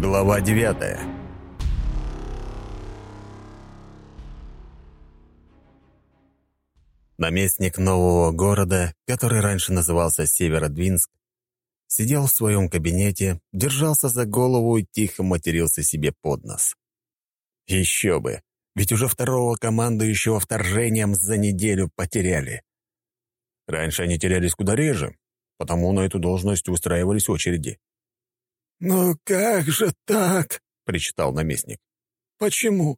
Глава девятая Наместник нового города, который раньше назывался Северодвинск, сидел в своем кабинете, держался за голову и тихо матерился себе под нос. Еще бы, ведь уже второго командующего вторжением за неделю потеряли. Раньше они терялись куда реже, потому на эту должность устраивались очереди. «Ну как же так?» — причитал наместник. «Почему?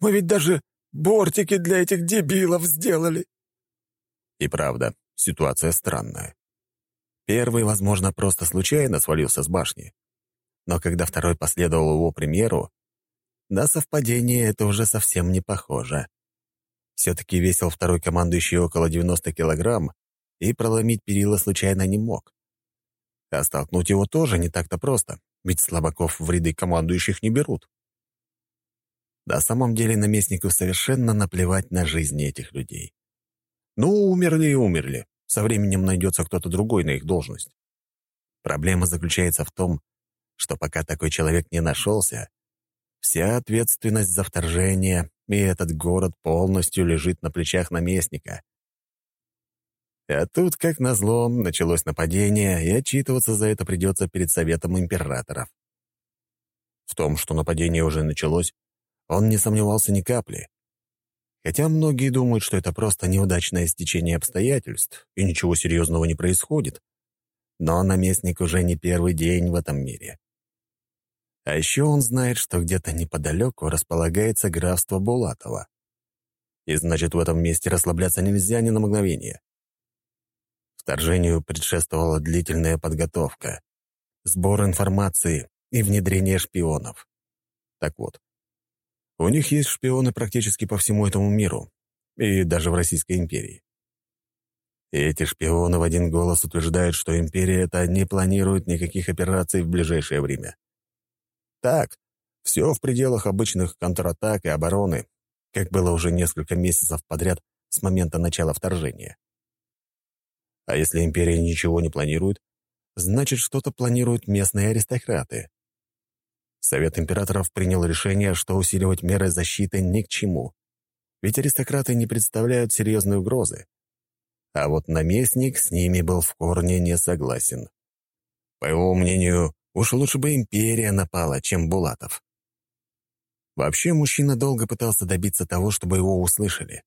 Мы ведь даже бортики для этих дебилов сделали». И правда, ситуация странная. Первый, возможно, просто случайно свалился с башни. Но когда второй последовал его примеру, на совпадение это уже совсем не похоже. Все-таки весил второй командующий около 90 килограмм, и проломить перила случайно не мог. А столкнуть его тоже не так-то просто, ведь слабаков в ряды командующих не берут. На самом деле наместнику совершенно наплевать на жизни этих людей. Ну, умерли и умерли. Со временем найдется кто-то другой на их должность. Проблема заключается в том, что пока такой человек не нашелся, вся ответственность за вторжение и этот город полностью лежит на плечах наместника. А тут, как назло, началось нападение, и отчитываться за это придется перед Советом Императоров. В том, что нападение уже началось, он не сомневался ни капли. Хотя многие думают, что это просто неудачное стечение обстоятельств, и ничего серьезного не происходит. Но наместник уже не первый день в этом мире. А еще он знает, что где-то неподалеку располагается графство Булатова. И значит, в этом месте расслабляться нельзя ни на мгновение. Вторжению предшествовала длительная подготовка, сбор информации и внедрение шпионов. Так вот, у них есть шпионы практически по всему этому миру, и даже в Российской империи. И эти шпионы в один голос утверждают, что империя это не планирует никаких операций в ближайшее время. Так, все в пределах обычных контратак и обороны, как было уже несколько месяцев подряд с момента начала вторжения. А если империя ничего не планирует, значит, что-то планируют местные аристократы. Совет императоров принял решение, что усиливать меры защиты ни к чему. Ведь аристократы не представляют серьезной угрозы. А вот наместник с ними был в корне не согласен. По его мнению, уж лучше бы империя напала, чем Булатов. Вообще, мужчина долго пытался добиться того, чтобы его услышали.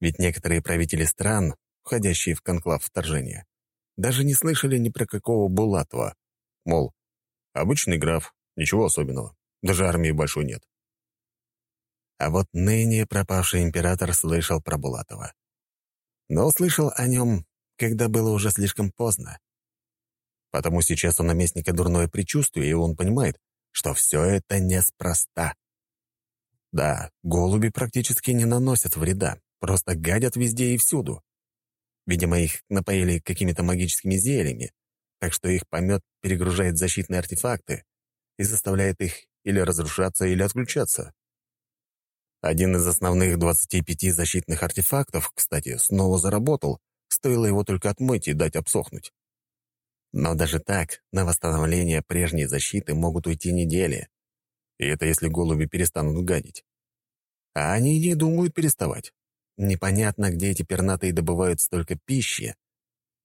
Ведь некоторые правители стран входящие в конклав вторжения, даже не слышали ни про какого Булатова. Мол, обычный граф, ничего особенного, даже армии большой нет. А вот ныне пропавший император слышал про Булатова. Но услышал о нем, когда было уже слишком поздно. Потому сейчас у наместника дурное предчувствие, и он понимает, что все это неспроста. Да, голуби практически не наносят вреда, просто гадят везде и всюду. Видимо, их напоили какими-то магическими зельями, так что их помет перегружает защитные артефакты и заставляет их или разрушаться, или отключаться. Один из основных 25 защитных артефактов, кстати, снова заработал, стоило его только отмыть и дать обсохнуть. Но даже так, на восстановление прежней защиты могут уйти недели. И это если голуби перестанут гадить. А они не думают переставать. Непонятно, где эти пернатые добывают столько пищи,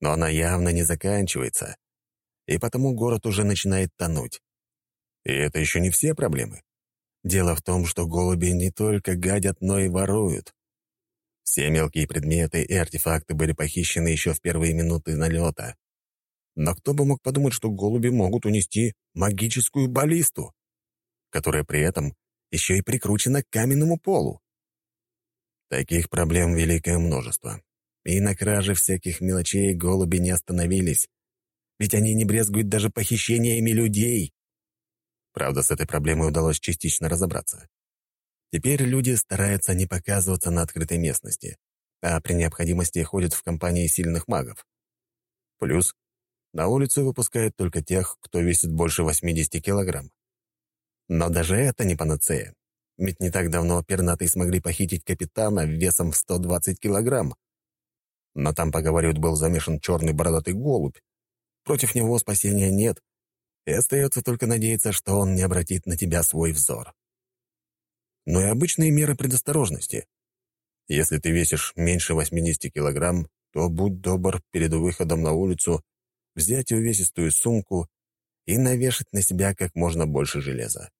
но она явно не заканчивается, и потому город уже начинает тонуть. И это еще не все проблемы. Дело в том, что голуби не только гадят, но и воруют. Все мелкие предметы и артефакты были похищены еще в первые минуты налета. Но кто бы мог подумать, что голуби могут унести магическую баллисту, которая при этом еще и прикручена к каменному полу. Таких проблем великое множество. И на краже всяких мелочей голуби не остановились. Ведь они не брезгуют даже похищениями людей. Правда, с этой проблемой удалось частично разобраться. Теперь люди стараются не показываться на открытой местности, а при необходимости ходят в компании сильных магов. Плюс на улицу выпускают только тех, кто весит больше 80 килограмм. Но даже это не панацея. Ведь не так давно пернатые смогли похитить капитана весом в 120 килограмм. Но там, поговорят, был замешан черный бородатый голубь. Против него спасения нет, и остается только надеяться, что он не обратит на тебя свой взор. Но и обычные меры предосторожности. Если ты весишь меньше 80 килограмм, то будь добр перед выходом на улицу взять увесистую сумку и навешать на себя как можно больше железа.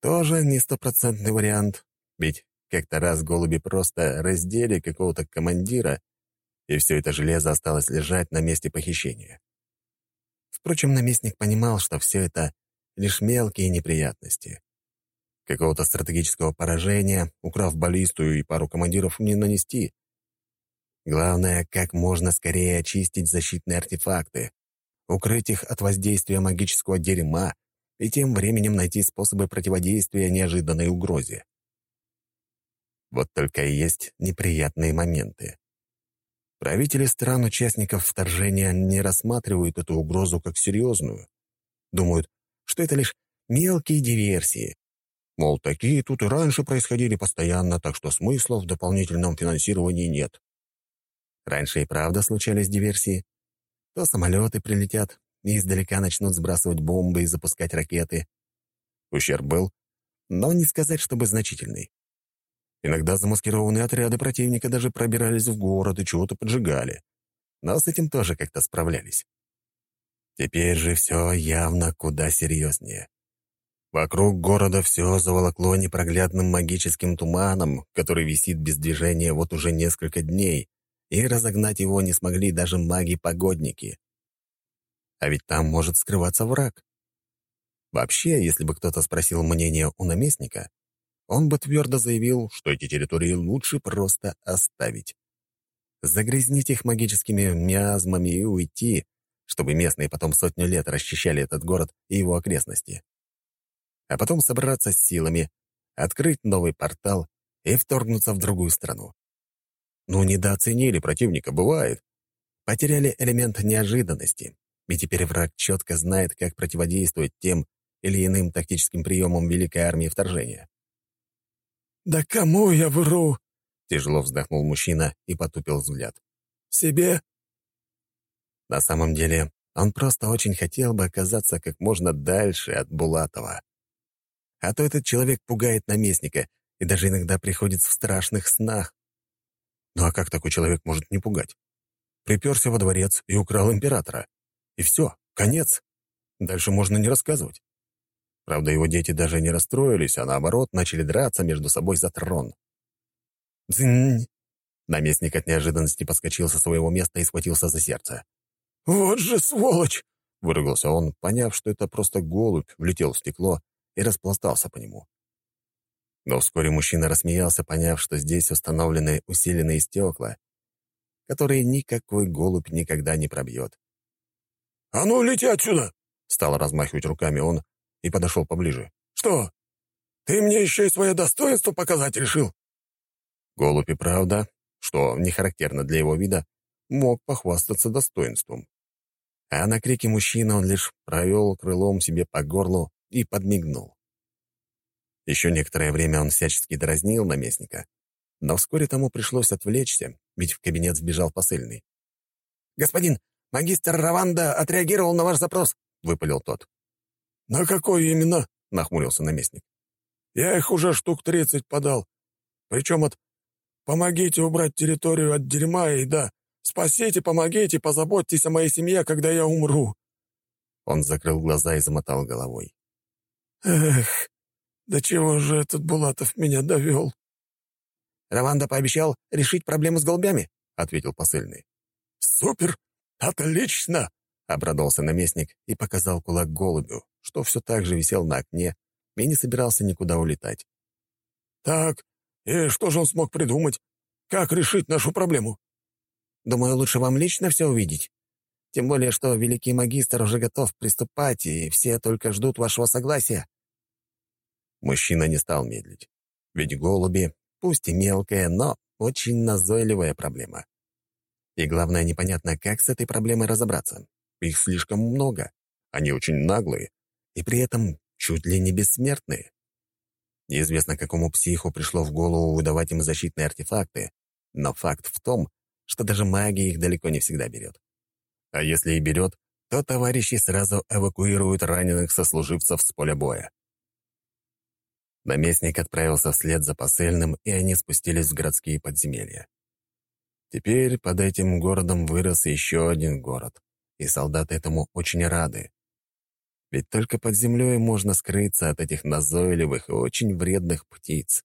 Тоже не стопроцентный вариант, ведь как-то раз голуби просто раздели какого-то командира, и все это железо осталось лежать на месте похищения. Впрочем, наместник понимал, что все это — лишь мелкие неприятности. Какого-то стратегического поражения, украв баллисту и пару командиров, не нанести. Главное, как можно скорее очистить защитные артефакты, укрыть их от воздействия магического дерьма и тем временем найти способы противодействия неожиданной угрозе. Вот только и есть неприятные моменты. Правители стран-участников вторжения не рассматривают эту угрозу как серьезную. Думают, что это лишь мелкие диверсии. Мол, такие тут и раньше происходили постоянно, так что смысла в дополнительном финансировании нет. Раньше и правда случались диверсии. То самолеты прилетят и издалека начнут сбрасывать бомбы и запускать ракеты. Ущерб был, но не сказать, чтобы значительный. Иногда замаскированные отряды противника даже пробирались в город и чего-то поджигали. Но с этим тоже как-то справлялись. Теперь же все явно куда серьезнее. Вокруг города все заволокло непроглядным магическим туманом, который висит без движения вот уже несколько дней, и разогнать его не смогли даже маги-погодники. А ведь там может скрываться враг. Вообще, если бы кто-то спросил мнение у наместника, он бы твердо заявил, что эти территории лучше просто оставить. Загрязнить их магическими миазмами и уйти, чтобы местные потом сотню лет расчищали этот город и его окрестности. А потом собраться с силами, открыть новый портал и вторгнуться в другую страну. Ну, недооценили противника, бывает. Потеряли элемент неожиданности, и теперь враг четко знает, как противодействовать тем или иным тактическим приемам Великой Армии вторжения. «Да кому я вру?» — тяжело вздохнул мужчина и потупил взгляд. «Себе?» На самом деле, он просто очень хотел бы оказаться как можно дальше от Булатова. А то этот человек пугает наместника и даже иногда приходит в страшных снах. Ну а как такой человек может не пугать? Приперся во дворец и украл императора. И все, конец. Дальше можно не рассказывать. Правда, его дети даже не расстроились, а наоборот начали драться между собой за трон. «Дзынь!» Наместник от неожиданности подскочил со своего места и схватился за сердце. «Вот же сволочь!» — выругался он, поняв, что это просто голубь влетел в стекло и распластался по нему. Но вскоре мужчина рассмеялся, поняв, что здесь установлены усиленные стекла, которые никакой голубь никогда не пробьет. «А ну, лети отсюда!» — стал размахивать руками он, и подошел поближе. «Что? Ты мне еще и свое достоинство показать решил?» Голубь и правда, что не характерно для его вида, мог похвастаться достоинством. А на крики мужчины он лишь провел крылом себе по горлу и подмигнул. Еще некоторое время он всячески дразнил наместника, но вскоре тому пришлось отвлечься, ведь в кабинет сбежал посыльный. «Господин, магистр Раванда отреагировал на ваш запрос», — выпалил тот. «На какой именно?» — нахмурился наместник. «Я их уже штук тридцать подал. Причем от «помогите убрать территорию от дерьма» и «да, спасите, помогите, позаботьтесь о моей семье, когда я умру». Он закрыл глаза и замотал головой. «Эх, до чего же этот Булатов меня довел?» «Раванда пообещал решить проблему с голубями», — ответил посыльный. «Супер! Отлично!» — обрадовался наместник и показал кулак голубю, что все так же висел на окне и не собирался никуда улетать. «Так, и что же он смог придумать? Как решить нашу проблему?» «Думаю, лучше вам лично все увидеть. Тем более, что великий магистр уже готов приступать, и все только ждут вашего согласия». Мужчина не стал медлить. Ведь голуби, пусть и мелкая, но очень назойливая проблема. И главное, непонятно, как с этой проблемой разобраться. Их слишком много. Они очень наглые и при этом чуть ли не бессмертные. Неизвестно, какому психу пришло в голову выдавать им защитные артефакты, но факт в том, что даже магия их далеко не всегда берет. А если и берет, то товарищи сразу эвакуируют раненых сослуживцев с поля боя. Наместник отправился вслед за посыльным, и они спустились в городские подземелья. Теперь под этим городом вырос еще один город, и солдаты этому очень рады. Ведь только под землей можно скрыться от этих назойливых и очень вредных птиц.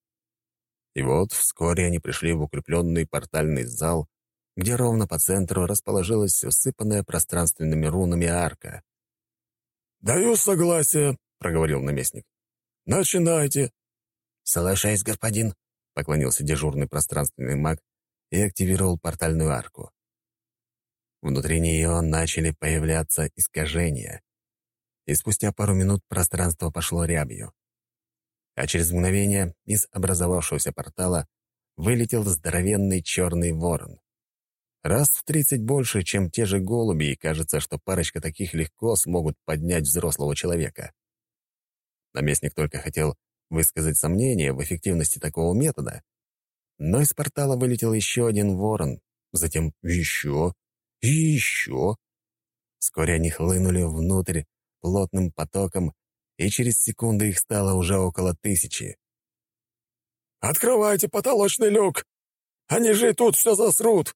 И вот вскоре они пришли в укрепленный портальный зал, где ровно по центру расположилась усыпанная пространственными рунами арка. «Даю согласие», — проговорил наместник. «Начинайте». «Соглашаюсь, господин», — поклонился дежурный пространственный маг и активировал портальную арку. Внутри нее начали появляться искажения, и спустя пару минут пространство пошло рябью. А через мгновение из образовавшегося портала вылетел здоровенный черный ворон. Раз в тридцать больше, чем те же голуби, и кажется, что парочка таких легко смогут поднять взрослого человека. Наместник только хотел высказать сомнение в эффективности такого метода, но из портала вылетел еще один ворон, затем еще и еще. Вскоре они хлынули внутрь плотным потоком, и через секунду их стало уже около тысячи. «Открывайте потолочный люк! Они же тут все засрут!»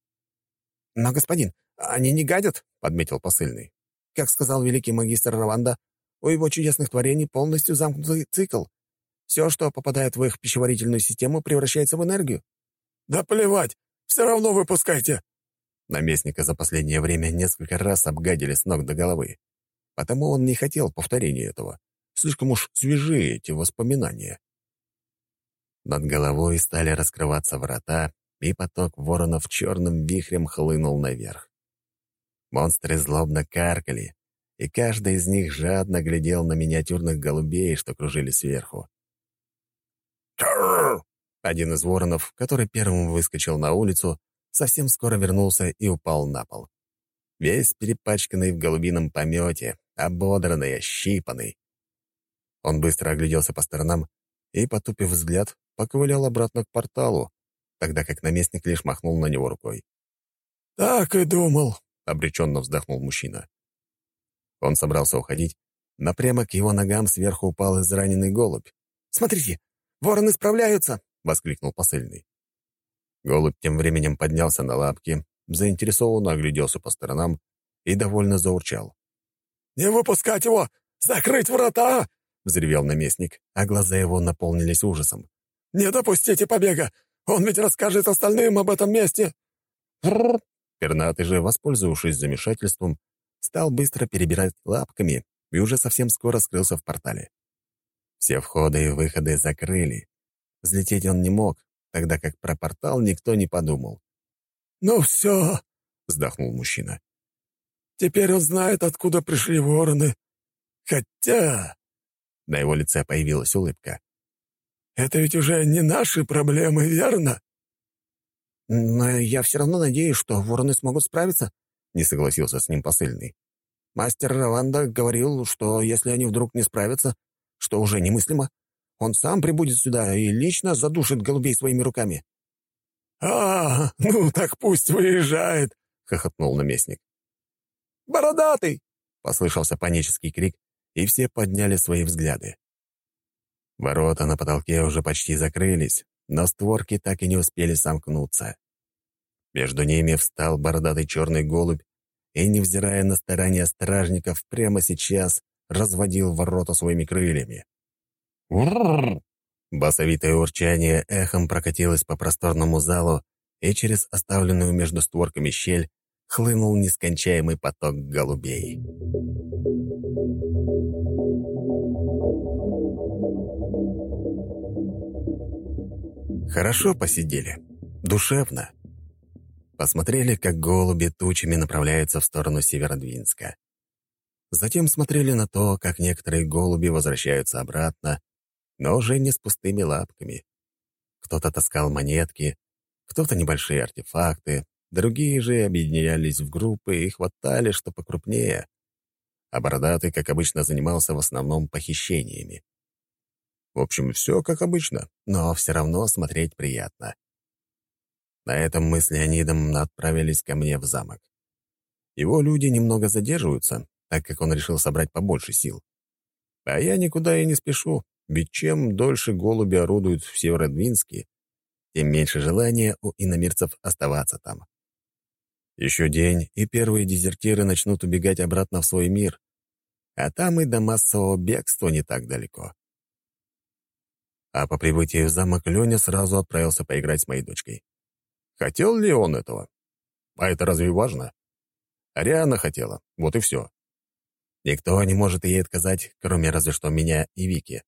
«Но, господин, они не гадят», — подметил посыльный. «Как сказал великий магистр Раванда, у его чудесных творений полностью замкнутый цикл. Все, что попадает в их пищеварительную систему, превращается в энергию». «Да плевать! Все равно выпускайте!» Наместника за последнее время несколько раз обгадили с ног до головы. Потому он не хотел повторения этого. Слишком уж свежие эти воспоминания. Над головой стали раскрываться врата, и поток воронов черным вихрем хлынул наверх. Монстры злобно каркали, и каждый из них жадно глядел на миниатюрных голубей, что кружили сверху. Один из воронов, который первым выскочил на улицу, совсем скоро вернулся и упал на пол. Весь перепачканный в голубином помете, ободранный, ощипанный. Он быстро огляделся по сторонам и, потупив взгляд, поковылял обратно к порталу, тогда как наместник лишь махнул на него рукой. «Так и думал», — обреченно вздохнул мужчина. Он собрался уходить, но прямо к его ногам сверху упал израненный голубь. «Смотрите, вороны справляются!» — воскликнул посыльный. Голубь тем временем поднялся на лапки, заинтересованно огляделся по сторонам и довольно заурчал. «Не выпускать его! Закрыть врата!» — взревел наместник, а глаза его наполнились ужасом. «Не допустите побега! Он ведь расскажет остальным об этом месте!» Пернатый же, воспользовавшись замешательством, стал быстро перебирать лапками и уже совсем скоро скрылся в портале. Все входы и выходы закрыли. Взлететь он не мог, тогда как про портал никто не подумал. «Ну все!» — вздохнул мужчина. «Теперь он знает, откуда пришли вороны. Хотя...» На его лице появилась улыбка. Это ведь уже не наши проблемы, верно?» «Но я все равно надеюсь, что вороны смогут справиться», — не согласился с ним посыльный. «Мастер Раванда говорил, что если они вдруг не справятся, что уже немыслимо, он сам прибудет сюда и лично задушит голубей своими руками». «А, ну так пусть выезжает», — хохотнул наместник. «Бородатый!» — послышался панический крик, и все подняли свои взгляды. Ворота на потолке уже почти закрылись, но створки так и не успели сомкнуться. Между ними встал бородатый черный голубь и, невзирая на старания стражников, прямо сейчас разводил ворота своими крыльями. Басовитое урчание эхом прокатилось по просторному залу, и через оставленную между створками щель хлынул нескончаемый поток голубей. Хорошо посидели. Душевно. Посмотрели, как голуби тучами направляются в сторону Северодвинска. Затем смотрели на то, как некоторые голуби возвращаются обратно, но уже не с пустыми лапками. Кто-то таскал монетки, кто-то небольшие артефакты, другие же объединялись в группы и хватали что покрупнее. А Бородатый, как обычно, занимался в основном похищениями. В общем, все как обычно, но все равно смотреть приятно. На этом мы с Леонидом отправились ко мне в замок. Его люди немного задерживаются, так как он решил собрать побольше сил. А я никуда и не спешу, ведь чем дольше голуби орудуют в Северодвинске, тем меньше желания у иномирцев оставаться там. Еще день, и первые дезертиры начнут убегать обратно в свой мир, а там и до массового бегства не так далеко. А по прибытии в замок Леня сразу отправился поиграть с моей дочкой. Хотел ли он этого? А это разве важно? Ариана хотела, вот и все. Никто не может ей отказать, кроме разве что меня и Вики.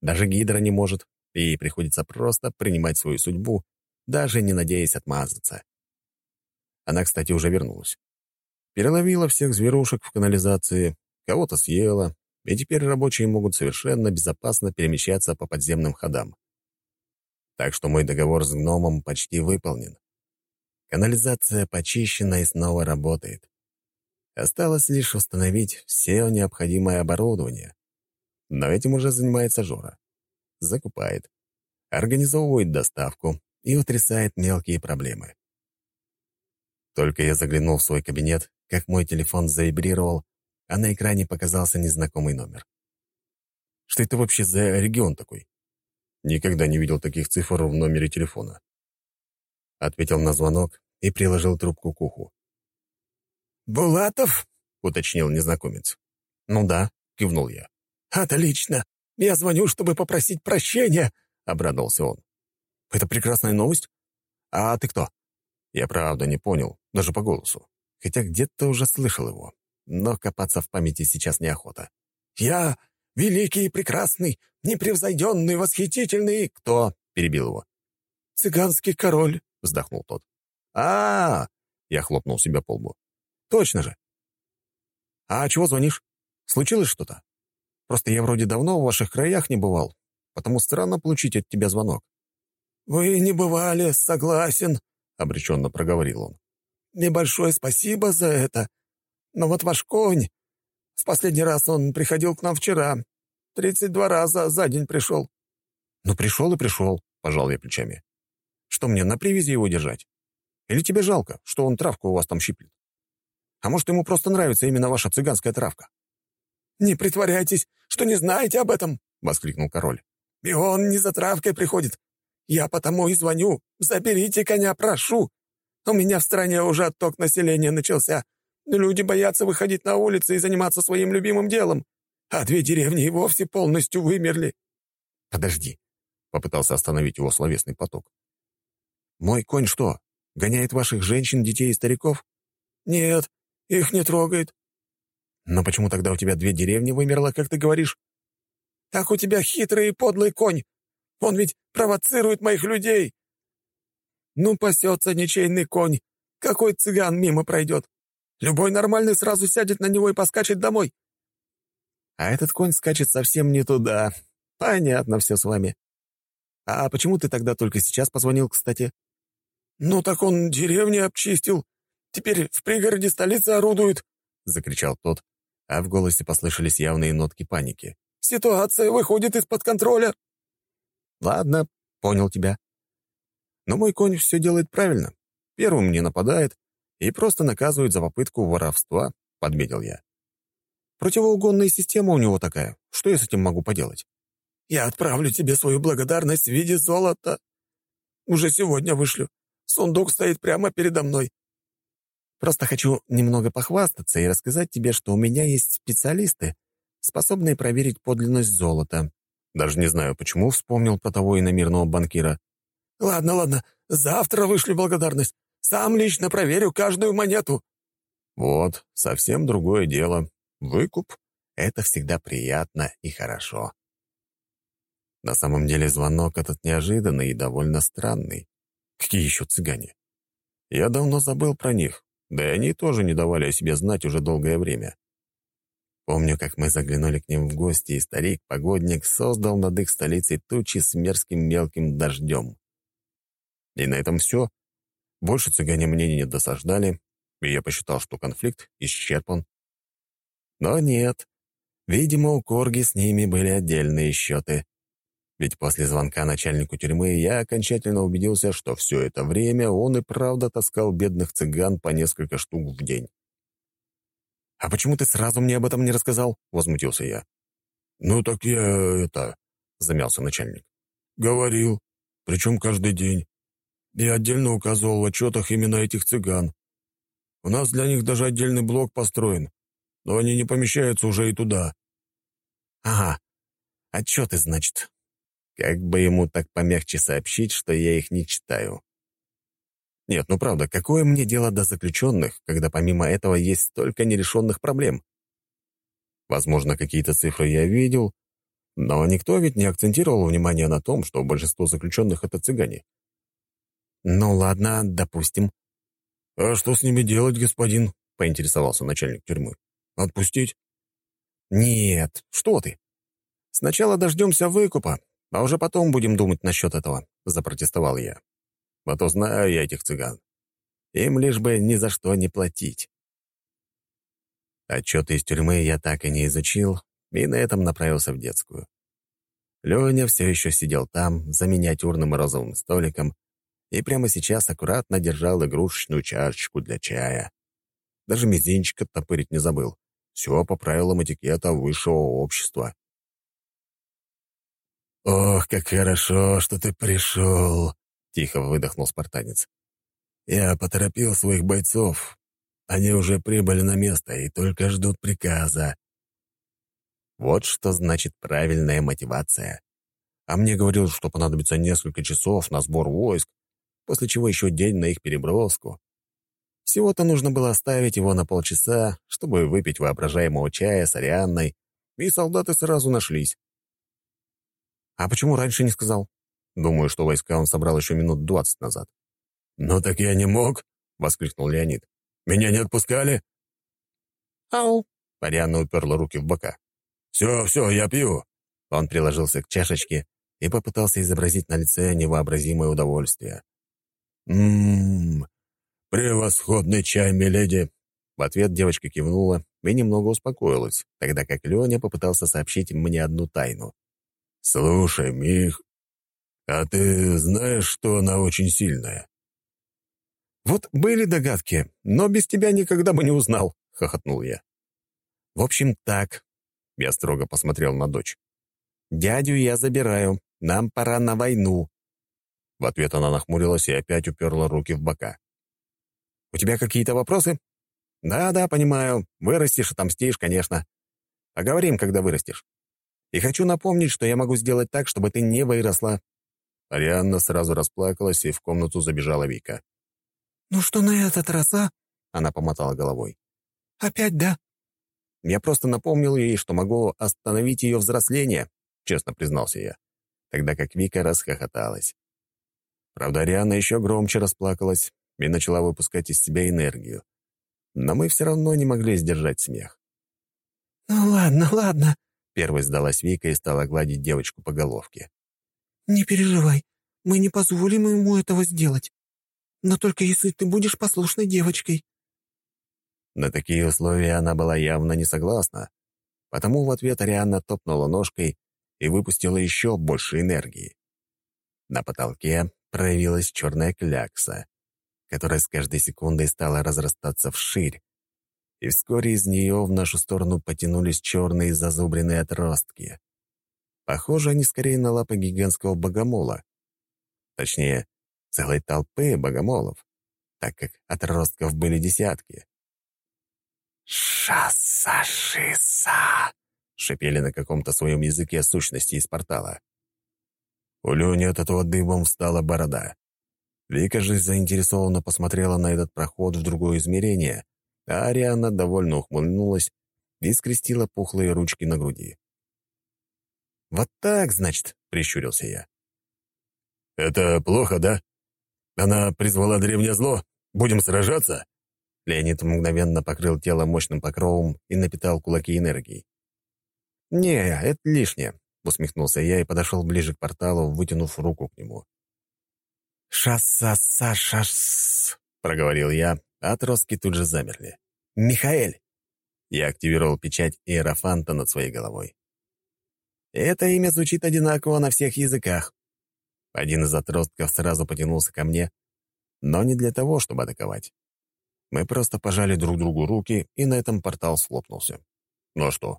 Даже Гидра не может, и приходится просто принимать свою судьбу, даже не надеясь отмазаться. Она, кстати, уже вернулась. Переловила всех зверушек в канализации, кого-то съела, и теперь рабочие могут совершенно безопасно перемещаться по подземным ходам. Так что мой договор с гномом почти выполнен. Канализация почищена и снова работает. Осталось лишь установить все необходимое оборудование. Но этим уже занимается Жора. Закупает, организовывает доставку и утрясает мелкие проблемы. Только я заглянул в свой кабинет, как мой телефон завибрировал, а на экране показался незнакомый номер. Что это вообще за регион такой? Никогда не видел таких цифр в номере телефона. Ответил на звонок и приложил трубку к уху. «Булатов?» — уточнил незнакомец. «Ну да», — кивнул я. «Отлично. Я звоню, чтобы попросить прощения», — обрадовался он. «Это прекрасная новость? А ты кто?» Я правда не понял, даже по голосу. Хотя где-то уже слышал его. Но копаться в памяти сейчас неохота. «Я великий и прекрасный, непревзойденный, восхитительный...» «Кто?» — перебил его. «Цыганский король», — вздохнул тот. а, -а, -а Я хлопнул себя по лбу. «Точно же!» «А чего звонишь? Случилось что-то? Просто я вроде давно в ваших краях не бывал, потому странно получить от тебя звонок». «Вы не бывали, согласен», обреченно проговорил он. «Небольшое спасибо за это. Но вот ваш конь... В последний раз он приходил к нам вчера. Тридцать два раза за день пришел». «Ну, пришел и пришел», — пожал я плечами. «Что мне, на привязи его держать? Или тебе жалко, что он травку у вас там щиплет? А может, ему просто нравится именно ваша цыганская травка?» «Не притворяйтесь, что не знаете об этом!» — воскликнул король. «И он не за травкой приходит, я потому и звоню. Заберите коня, прошу. У меня в стране уже отток населения начался. Люди боятся выходить на улицы и заниматься своим любимым делом. А две деревни и вовсе полностью вымерли. Подожди. Попытался остановить его словесный поток. Мой конь что, гоняет ваших женщин, детей и стариков? Нет, их не трогает. Но почему тогда у тебя две деревни вымерло, как ты говоришь? Так у тебя хитрый и подлый конь. Он ведь провоцирует моих людей. Ну, пасется ничейный конь. Какой цыган мимо пройдет? Любой нормальный сразу сядет на него и поскачет домой. А этот конь скачет совсем не туда. Понятно все с вами. А почему ты тогда только сейчас позвонил, кстати? Ну, так он деревни обчистил. Теперь в пригороде столицы орудует, — закричал тот, а в голосе послышались явные нотки паники. «Ситуация выходит из-под контроля!» Ладно, понял тебя. Но мой конь все делает правильно. Первым не нападает и просто наказывает за попытку воровства, подметил я. Противоугонная система у него такая. Что я с этим могу поделать? Я отправлю тебе свою благодарность в виде золота. Уже сегодня вышлю. Сундук стоит прямо передо мной. Просто хочу немного похвастаться и рассказать тебе, что у меня есть специалисты, способные проверить подлинность золота. Даже не знаю, почему вспомнил про того иномирного банкира. «Ладно, ладно, завтра вышлю благодарность. Сам лично проверю каждую монету». Вот, совсем другое дело. Выкуп — это всегда приятно и хорошо. На самом деле звонок этот неожиданный и довольно странный. Какие еще цыгане? Я давно забыл про них, да и они тоже не давали о себе знать уже долгое время. Помню, как мы заглянули к ним в гости, и старик-погодник создал над их столицей тучи с мерзким мелким дождем. И на этом все. Больше цыгане мне не досаждали, и я посчитал, что конфликт исчерпан. Но нет. Видимо, у Корги с ними были отдельные счеты. Ведь после звонка начальнику тюрьмы я окончательно убедился, что все это время он и правда таскал бедных цыган по несколько штук в день. «А почему ты сразу мне об этом не рассказал?» — возмутился я. «Ну так я это...» — замялся начальник. «Говорил, причем каждый день. Я отдельно указывал в отчетах именно этих цыган. У нас для них даже отдельный блок построен, но они не помещаются уже и туда». «Ага, отчеты, значит. Как бы ему так помягче сообщить, что я их не читаю?» Нет, ну правда, какое мне дело до заключенных, когда помимо этого есть столько нерешенных проблем? Возможно, какие-то цифры я видел, но никто ведь не акцентировал внимание на том, что большинство заключенных — это цыгане. Ну ладно, допустим. «А что с ними делать, господин?» — поинтересовался начальник тюрьмы. «Отпустить?» «Нет, что ты. Сначала дождемся выкупа, а уже потом будем думать насчет этого», — запротестовал я. А то знаю я этих цыган. Им лишь бы ни за что не платить. Отчеты из тюрьмы я так и не изучил, и на этом направился в детскую. Леня все еще сидел там, за миниатюрным розовым столиком, и прямо сейчас аккуратно держал игрушечную чашечку для чая. Даже мизинчик оттопырить не забыл. Все по правилам этикета высшего общества. «Ох, как хорошо, что ты пришел!» — тихо выдохнул спартанец. «Я поторопил своих бойцов. Они уже прибыли на место и только ждут приказа». Вот что значит правильная мотивация. А мне говорил, что понадобится несколько часов на сбор войск, после чего еще день на их переброску. Всего-то нужно было оставить его на полчаса, чтобы выпить воображаемого чая с Арианной, и солдаты сразу нашлись. «А почему раньше не сказал?» Думаю, что войска он собрал еще минут двадцать назад. «Ну так я не мог!» — воскликнул Леонид. «Меня не отпускали?» «Ау!» — Арианна уперла руки в бока. «Все, все, я пью!» Он приложился к чашечке и попытался изобразить на лице невообразимое удовольствие. «Ммм, превосходный чай, миледи!» В ответ девочка кивнула и немного успокоилась, тогда как Леня попытался сообщить мне одну тайну. «Слушай, Мих, «А ты знаешь, что она очень сильная?» «Вот были догадки, но без тебя никогда бы не узнал», — хохотнул я. «В общем, так», — я строго посмотрел на дочь. «Дядю я забираю, нам пора на войну». В ответ она нахмурилась и опять уперла руки в бока. «У тебя какие-то вопросы?» «Да-да, понимаю. Вырастешь, отомстишь, конечно. Поговорим, когда вырастешь. И хочу напомнить, что я могу сделать так, чтобы ты не выросла. Арианна сразу расплакалась, и в комнату забежала Вика. «Ну что на этот раз, а?» Она помотала головой. «Опять, да?» Я просто напомнил ей, что могу остановить ее взросление, честно признался я, тогда как Вика расхохоталась. Правда, Ариана еще громче расплакалась и начала выпускать из себя энергию. Но мы все равно не могли сдержать смех. «Ну ладно, ладно», — первой сдалась Вика и стала гладить девочку по головке. «Не переживай, мы не позволим ему этого сделать. Но только если ты будешь послушной девочкой». На такие условия она была явно не согласна, потому в ответ Арианна топнула ножкой и выпустила еще больше энергии. На потолке проявилась черная клякса, которая с каждой секундой стала разрастаться вширь, и вскоре из нее в нашу сторону потянулись черные зазубренные отростки. Похоже, они скорее на лапы гигантского богомола. Точнее, целой толпы богомолов, так как отростков были десятки. «Шасса-шиса!» — шипели на каком-то своем языке сущности из портала. У Лёни от этого дыбом встала борода. Вика же заинтересованно посмотрела на этот проход в другое измерение, а Ариана довольно ухмыльнулась и скрестила пухлые ручки на груди. «Вот так, значит», — прищурился я. «Это плохо, да? Она призвала древнее зло? Будем сражаться?» Леонид мгновенно покрыл тело мощным покровом и напитал кулаки энергией. «Не, это лишнее», — усмехнулся я и подошел ближе к порталу, вытянув руку к нему. «Шасса-са-шас», — проговорил я, а отростки тут же замерли. «Михаэль!» Я активировал печать иерофанта над своей головой. Это имя звучит одинаково на всех языках. Один из отростков сразу потянулся ко мне, но не для того, чтобы атаковать. Мы просто пожали друг другу руки, и на этом портал слопнулся. Ну а что?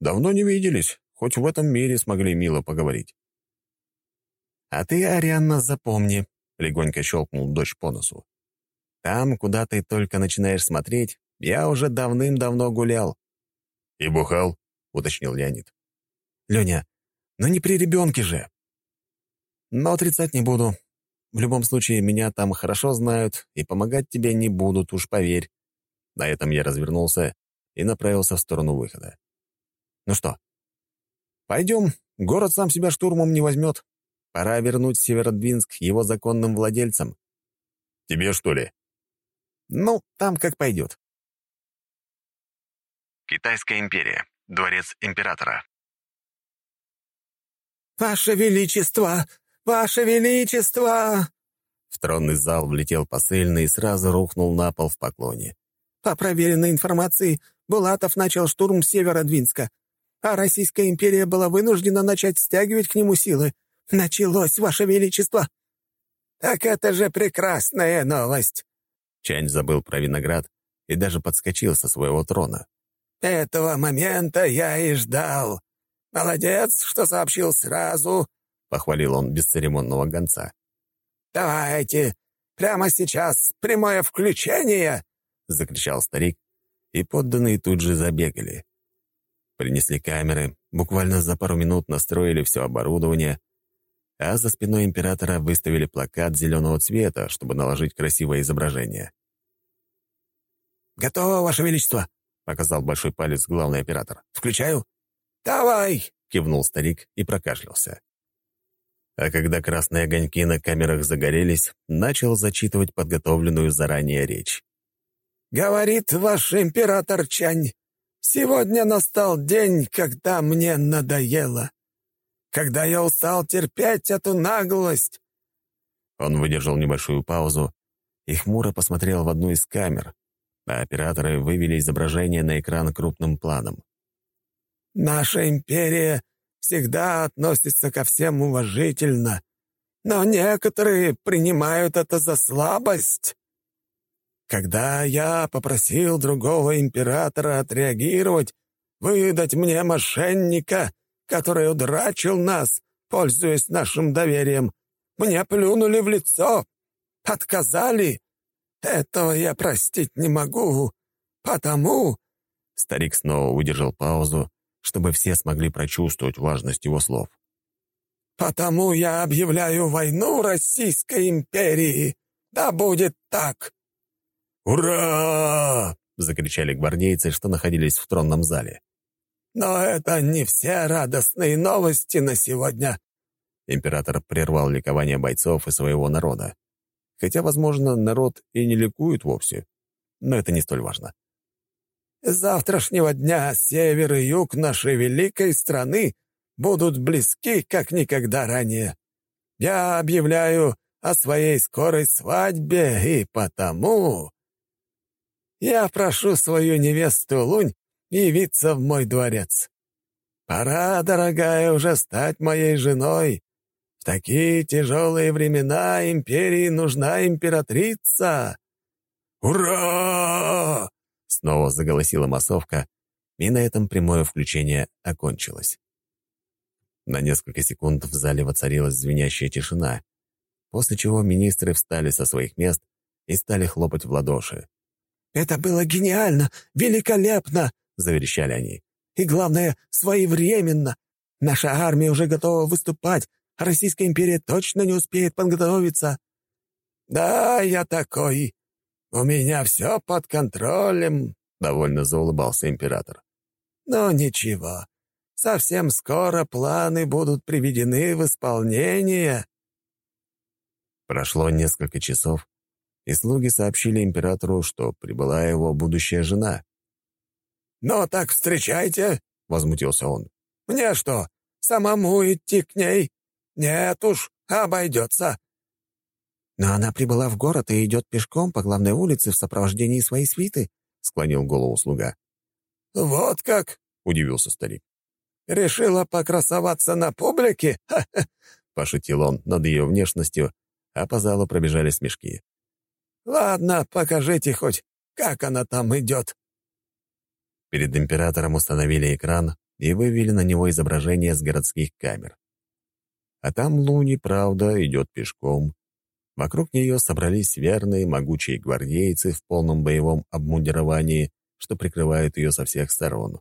Давно не виделись, хоть в этом мире смогли мило поговорить. «А ты, Арианна, запомни», — легонько щелкнул дочь по носу. «Там, куда ты только начинаешь смотреть, я уже давным-давно гулял». «И бухал?» — уточнил Леонид. «Леня, ну не при ребенке же!» «Но отрицать не буду. В любом случае, меня там хорошо знают, и помогать тебе не будут, уж поверь». На этом я развернулся и направился в сторону выхода. «Ну что, пойдем, город сам себя штурмом не возьмет. Пора вернуть Северодвинск его законным владельцам». «Тебе, что ли?» «Ну, там как пойдет». Китайская империя. Дворец императора. «Ваше Величество! Ваше Величество!» В тронный зал влетел посыльный и сразу рухнул на пол в поклоне. «По проверенной информации, Булатов начал штурм Северодвинска, а Российская империя была вынуждена начать стягивать к нему силы. Началось, Ваше Величество!» «Так это же прекрасная новость!» Чань забыл про виноград и даже подскочил со своего трона. «Этого момента я и ждал. Молодец, что сообщил сразу», — похвалил он бесцеремонного гонца. «Давайте, прямо сейчас, прямое включение!» — закричал старик, и подданные тут же забегали. Принесли камеры, буквально за пару минут настроили все оборудование, а за спиной императора выставили плакат зеленого цвета, чтобы наложить красивое изображение. «Готово, Ваше Величество!» — показал большой палец главный оператор. «Включаю?» «Давай!» — кивнул старик и прокашлялся. А когда красные огоньки на камерах загорелись, начал зачитывать подготовленную заранее речь. «Говорит ваш император Чань, сегодня настал день, когда мне надоело. Когда я устал терпеть эту наглость». Он выдержал небольшую паузу и хмуро посмотрел в одну из камер, а операторы вывели изображение на экран крупным планом. «Наша империя всегда относится ко всем уважительно, но некоторые принимают это за слабость. Когда я попросил другого императора отреагировать, выдать мне мошенника, который удрачил нас, пользуясь нашим доверием, мне плюнули в лицо, отказали. Этого я простить не могу, потому...» Старик снова выдержал паузу, чтобы все смогли прочувствовать важность его слов. «Потому я объявляю войну Российской империи. Да будет так!» «Ура!» — закричали гвардейцы, что находились в тронном зале. «Но это не все радостные новости на сегодня!» Император прервал ликование бойцов и своего народа. Хотя, возможно, народ и не ликует вовсе. Но это не столь важно. «С завтрашнего дня север и юг нашей великой страны будут близки, как никогда ранее. Я объявляю о своей скорой свадьбе, и потому...» Я прошу свою невесту Лунь явиться в мой дворец. Пора, дорогая, уже стать моей женой. В такие тяжелые времена империи нужна императрица. Ура! Снова заголосила массовка, и на этом прямое включение окончилось. На несколько секунд в зале воцарилась звенящая тишина, после чего министры встали со своих мест и стали хлопать в ладоши. «Это было гениально! Великолепно!» — заверещали они. «И главное, своевременно! Наша армия уже готова выступать, а Российская империя точно не успеет подготовиться!» «Да, я такой. У меня все под контролем», — довольно заулыбался император. «Но ничего, совсем скоро планы будут приведены в исполнение». Прошло несколько часов, и слуги сообщили императору, что прибыла его будущая жена. «Ну так встречайте», — возмутился он. «Мне что, самому идти к ней? Нет уж, обойдется». «Но она прибыла в город и идет пешком по главной улице в сопровождении своей свиты», — склонил голову слуга. «Вот как?» — удивился старик. «Решила покрасоваться на публике?» — пошутил он над ее внешностью, а по залу пробежали смешки. Ладно, покажите хоть, Как она там идет?» Перед императором установили экран и вывели на него изображение с городских камер. А там Луни, правда, идет пешком. Вокруг нее собрались верные, могучие гвардейцы в полном боевом обмундировании, что прикрывают ее со всех сторон.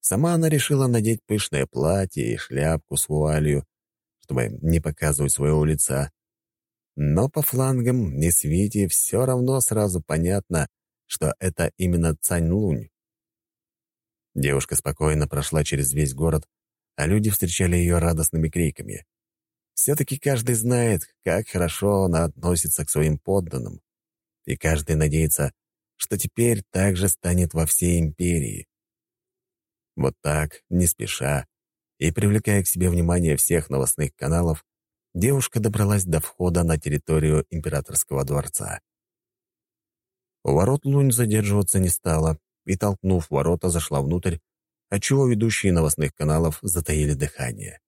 Сама она решила надеть пышное платье и шляпку с вуалью, чтобы не показывать своего лица. Но по флангам и свите все равно сразу понятно, что это именно Цань Лунь. Девушка спокойно прошла через весь город, а люди встречали ее радостными криками. Все-таки каждый знает, как хорошо она относится к своим подданным, и каждый надеется, что теперь так же станет во всей империи. Вот так, не спеша, и привлекая к себе внимание всех новостных каналов, девушка добралась до входа на территорию императорского дворца. У ворот Лунь задерживаться не стала, и, толкнув ворота, зашла внутрь, отчего ведущие новостных каналов затаили дыхание.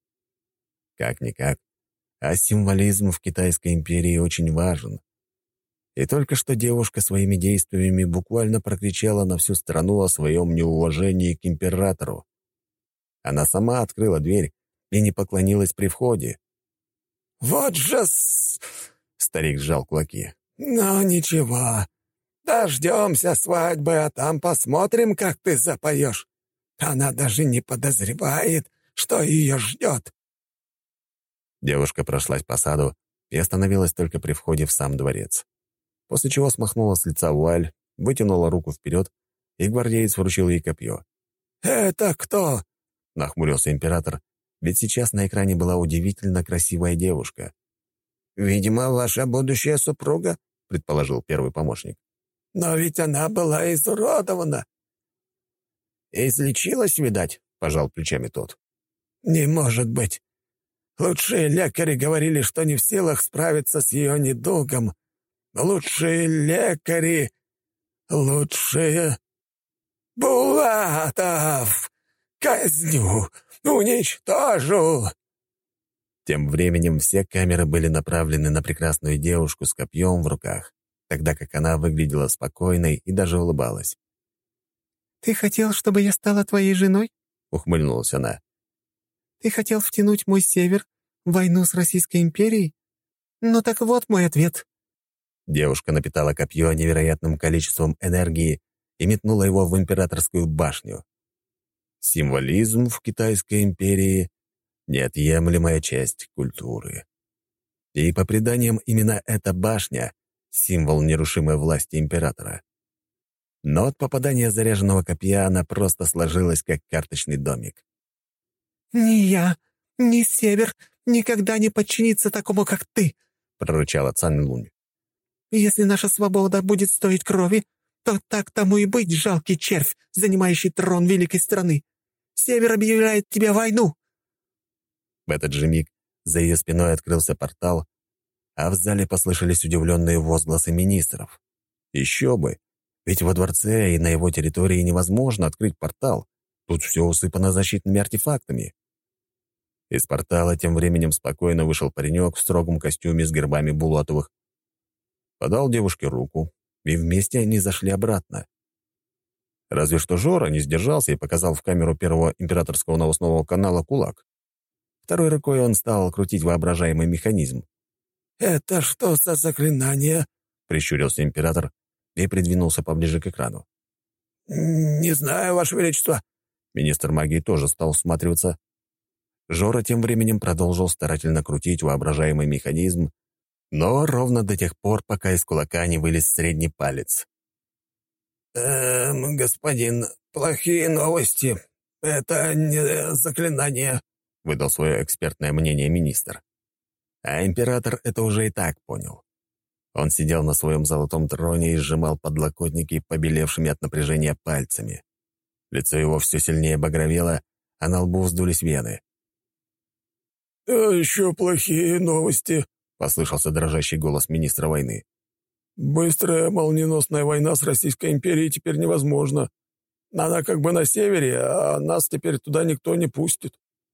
Как-никак, а символизм в Китайской империи очень важен. И только что девушка своими действиями буквально прокричала на всю страну о своем неуважении к императору. Она сама открыла дверь и не поклонилась при входе. «Вот же с...» — старик сжал кулаки. «Ну, ничего. Дождемся свадьбы, а там посмотрим, как ты запоешь. Она даже не подозревает, что ее ждет». Девушка прошлась по саду и остановилась только при входе в сам дворец. После чего смахнула с лица вуаль, вытянула руку вперед, и гвардеец вручил ей копье. «Это кто?» — нахмурился император, ведь сейчас на экране была удивительно красивая девушка. «Видимо, ваша будущая супруга», — предположил первый помощник. «Но ведь она была изуродована». «Излечилась, видать?» — пожал плечами тот. «Не может быть. Лучшие лекари говорили, что не в силах справиться с ее недугом. Лучшие лекари... Лучшие... Булатов! Казню! Уничтожу!» Тем временем все камеры были направлены на прекрасную девушку с копьем в руках, тогда как она выглядела спокойной и даже улыбалась. «Ты хотел, чтобы я стала твоей женой?» — ухмыльнулась она. Ты хотел втянуть мой север в войну с Российской империей? Ну так вот мой ответ». Девушка напитала копье невероятным количеством энергии и метнула его в императорскую башню. Символизм в Китайской империи — неотъемлемая часть культуры. И по преданиям именно эта башня — символ нерушимой власти императора. Но от попадания заряженного копья она просто сложилась, как карточный домик. «Ни я, ни Север никогда не подчинится такому, как ты», — прорычала Цан Лунь. «Если наша свобода будет стоить крови, то так тому и быть, жалкий червь, занимающий трон великой страны. Север объявляет тебе войну!» В этот же миг за ее спиной открылся портал, а в зале послышались удивленные возгласы министров. Еще бы! Ведь во дворце и на его территории невозможно открыть портал. Тут все усыпано защитными артефактами. Из портала тем временем спокойно вышел паренек в строгом костюме с гербами Булатовых. Подал девушке руку, и вместе они зашли обратно. Разве что Жора не сдержался и показал в камеру первого императорского новостного канала кулак. Второй рукой он стал крутить воображаемый механизм. «Это что за заклинание?» — прищурился император и придвинулся поближе к экрану. «Не знаю, Ваше Величество». Министр магии тоже стал всматриваться, Жора тем временем продолжил старательно крутить воображаемый механизм, но ровно до тех пор, пока из кулака не вылез средний палец. «Эм, господин, плохие новости. Это не заклинание», — выдал свое экспертное мнение министр. А император это уже и так понял. Он сидел на своем золотом троне и сжимал подлокотники побелевшими от напряжения пальцами. Лицо его все сильнее багровело, а на лбу вздулись вены. «А еще плохие новости», — послышался дрожащий голос министра войны. «Быстрая молниеносная война с Российской империей теперь невозможна. Она как бы на севере, а нас теперь туда никто не пустит».